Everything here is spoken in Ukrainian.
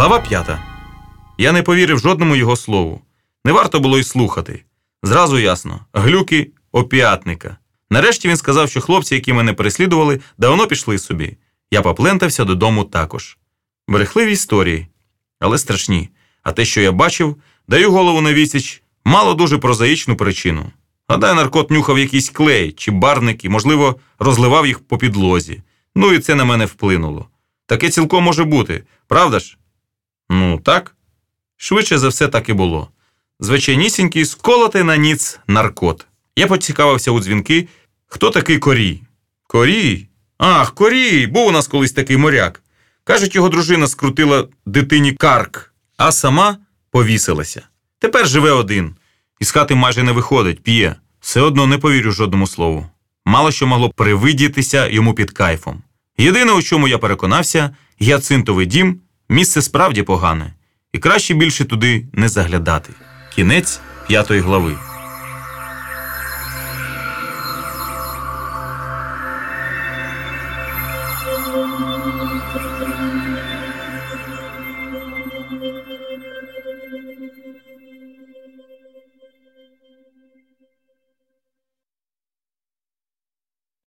Глава п'ята. Я не повірив жодному його слову. Не варто було й слухати. Зразу ясно, глюки опіатника. Нарешті він сказав, що хлопці, які мене переслідували, давно пішли собі. Я поплентався додому також. Брехливі історії, але страшні. А те, що я бачив, даю голову на відсіч, мало дуже прозаїчну причину. Гадаю, наркот нюхав якийсь клей чи барники, можливо, розливав їх по підлозі. Ну і це на мене вплинуло. Таке цілком може бути, правда ж? Ну, так. Швидше за все так і було. Звичайнісінький сколотий на ніц наркот. Я поцікавився у дзвінки, хто такий Корій. Корій? Ах, Корій! Був у нас колись такий моряк. Кажуть, його дружина скрутила дитині карк, а сама повісилася. Тепер живе один. Із хати майже не виходить, п'є. Все одно не повірю жодному слову. Мало що могло привидітися йому під кайфом. Єдине, у чому я переконався, гіацинтовий дім місце справді погане, і краще більше туди не заглядати. Кінець п'ятої глави.